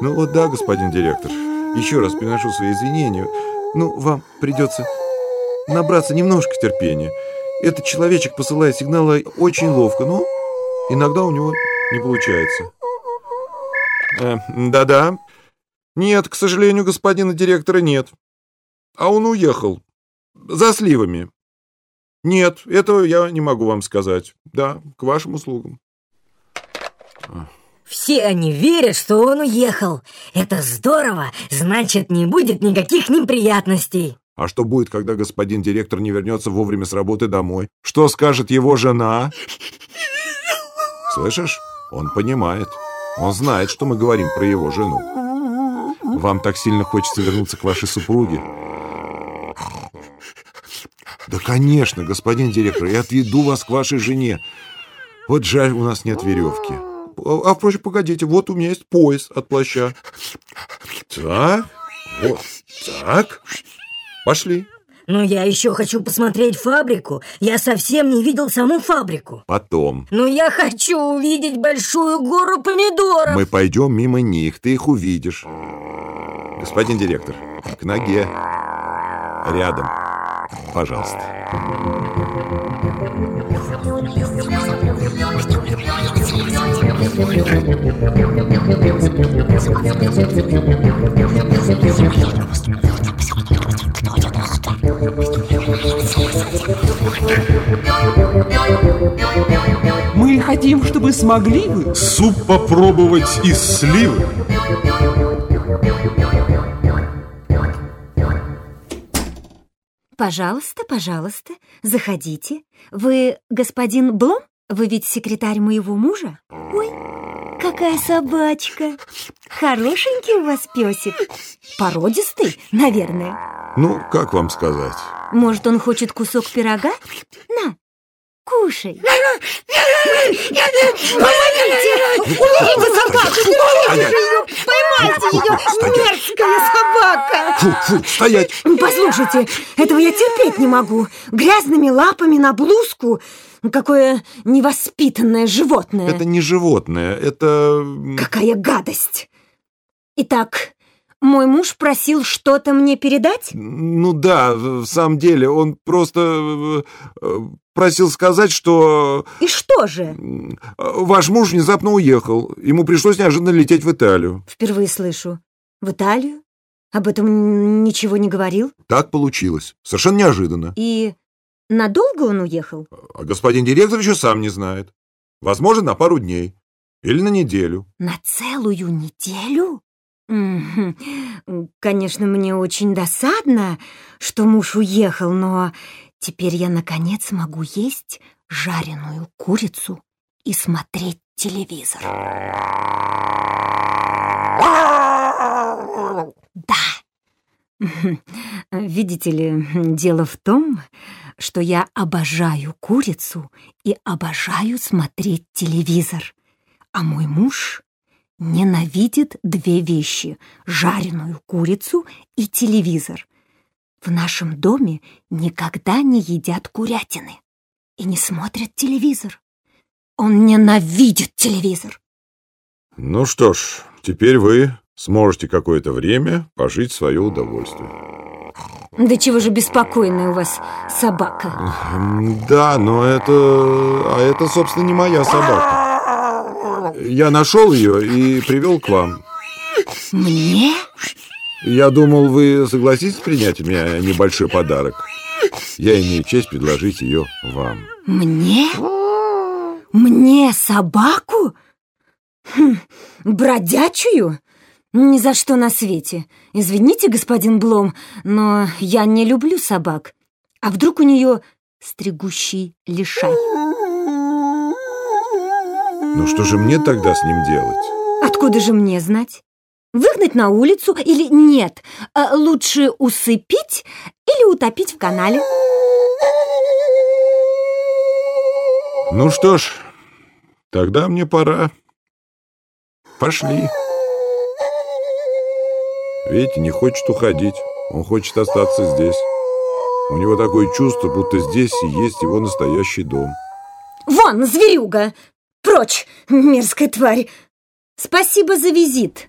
Ну вот да, господин директор. Еще раз приношу свои извинения. Ну, вам придется набраться немножко терпения. Этот человечек посылает сигналы очень ловко, но иногда у него не получается. Э, Да-да. Нет, к сожалению, господина директора нет. А он уехал. За сливами. Нет, этого я не могу вам сказать. Да, к вашим услугам. Все они верят, что он уехал. Это здорово, значит, не будет никаких неприятностей. А что будет, когда господин директор не вернется вовремя с работы домой? Что скажет его жена? Слышишь? Он понимает. Он знает, что мы говорим про его жену. Вам так сильно хочется вернуться к вашей супруге. Да, конечно, господин директор, я отведу вас к вашей жене. Вот жаль, у нас нет веревки. А, а впрочем, погодите, вот у меня есть пояс от плаща. Так, вот так. Пошли. Но я еще хочу посмотреть фабрику. Я совсем не видел саму фабрику. Потом. Но я хочу увидеть большую гору помидоров. Мы пойдем мимо них, ты их увидишь. Господин директор, к ноге. Рядом. Пожалуйста. Мы хотим, чтобы смогли вы Суп попробовать из сливы. Пожалуйста, пожалуйста, заходите. Вы господин Блом? Вы ведь секретарь моего мужа? Ой, какая собачка! Хорошенький у вас песик. Породистый, наверное. Ну, как вам сказать? Может, он хочет кусок пирога? На, кушай. Уловите собаку! Уловите ее! Поймайте ее! Фу, фу, стоять! Послушайте, этого я терпеть не могу. Грязными лапами на блузку. Какое невоспитанное животное. Это не животное, это... Какая гадость! Итак, мой муж просил что-то мне передать? Ну да, в самом деле, он просто э, э, просил сказать, что И что же? ваш муж внезапно уехал. Ему пришлось неожиданно лететь в Италию. Впервые слышу. В Италию? Об этом ничего не говорил? Так получилось. Совершенно неожиданно. И надолго он уехал? А господин директор еще сам не знает. Возможно, на пару дней. Или на неделю. На целую неделю? Конечно, мне очень досадно, что муж уехал, но теперь я наконец могу есть жареную курицу и смотреть телевизор. Да. Мгм. Видите ли, дело в том, что я обожаю курицу и обожаю смотреть телевизор. А мой муж ненавидит две вещи — жареную курицу и телевизор. В нашем доме никогда не едят курятины и не смотрят телевизор. Он ненавидит телевизор. Ну что ж, теперь вы сможете какое-то время пожить в свое удовольствие. Да чего же беспокойная у вас собака? Да, но это... А это, собственно, не моя собака. Я нашел ее и привел к вам. Мне? Я думал, вы согласитесь принять у меня небольшой подарок. Я имею честь предложить ее вам. Мне? Мне собаку? Хм, бродячую? Ни за что на свете. Извините, господин Блом, но я не люблю собак. А вдруг у нее стригущий лишай? Ну что же мне тогда с ним делать? Откуда же мне знать? Выгнать на улицу или нет? А лучше усыпить или утопить в канале? Ну что ж, тогда мне пора. Пошли. Видите, не хочет уходить. Он хочет остаться здесь. У него такое чувство, будто здесь и есть его настоящий дом. Вон, зверюга! Прочь, мерзкая тварь! Спасибо за визит.